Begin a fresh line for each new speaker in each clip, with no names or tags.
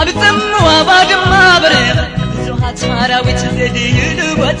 ኣብፅም ዋባ ድማ በረኸ ብዙሓት ሰማራዊት ዘድይልወት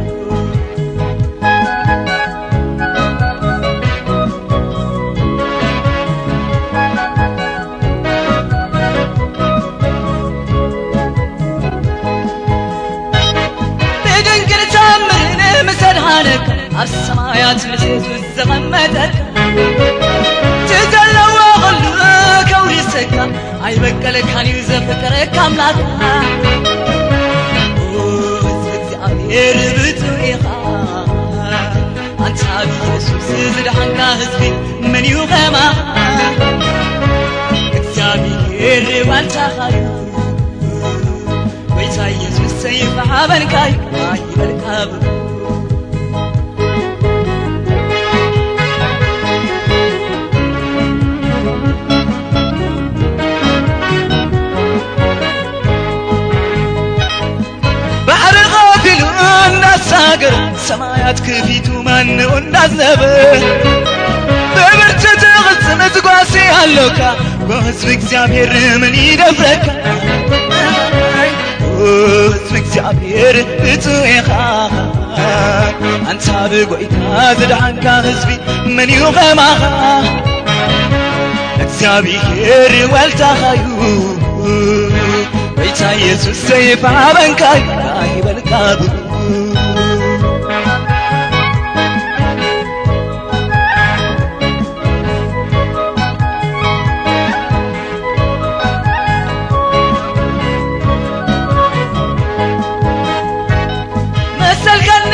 ምሰድሃነካ ኣብ ሰማያት ምስ የሱስ ዘቐመጠካ ትዘለዎ ኹሉ ከውሪሰካ ኣይበቀለካን እዩ ዘፍቀረካ ኣምላክካ ህዝቢ እግዚኣብሔር ብፁዕ ኢኻ ኣንታ ብኢየሱስ ዝድሓንካ ህዝቢ መን እዩ ኸማኻ እግዚኣብሔር ዋልታኻዩ ጎይታ ኢየሱስ ሰይፈሓበንካዩ ኣይበልካ ብሉ ባሕሪ እናሳገር ሰማያት ክፊቱ ማንኡ እንዳዘበ? ብብርቱ ትቕጽም ትጓሲ ኣለካ ብህዝቢ እግዚኣብሔር ምን ይደፍረካ? ህዝቢ እግዚኣብሔር ብፁዕ ኢኻ ብጎይታ ዝድሓንካ ህዝቢ መን እዩ ኸማኻ እግዚኣብሔር ዋልታኻዩ ጎይታ ኢየሱስ ሰይፈሓበንካዩ ኣይበልካ ብሉ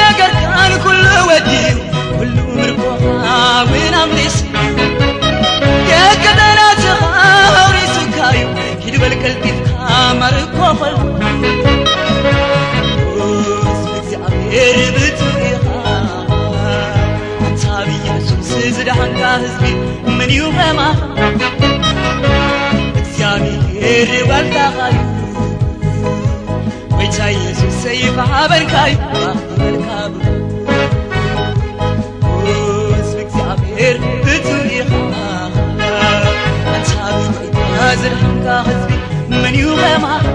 ነገር ካን ኩሉ ወዲዩ ኩሉ ምርኮኻ ውን ኣምሊስ የቀጠናትኻ ኣውሪሱካዩ ሂድ በልቀልጢፍካ መርኮ ኸል ህዝቢ እግዚኣብሔር ብፁዕ ኢኻ ኣንታ ብኢየሱስ ዝድሓንካ ህዝቢ ምን እዩ ኸማኻ እግዚኣብሔር ጎይታ ኢየሱስ ኣኽበልካ ብሉ ህዝቢ እግዚኣብሔር ብፁዕ ኢኻ ኣንታ ብጎይታ ዝድሓንካ ህዝቢ መን እዩ ኸማኻ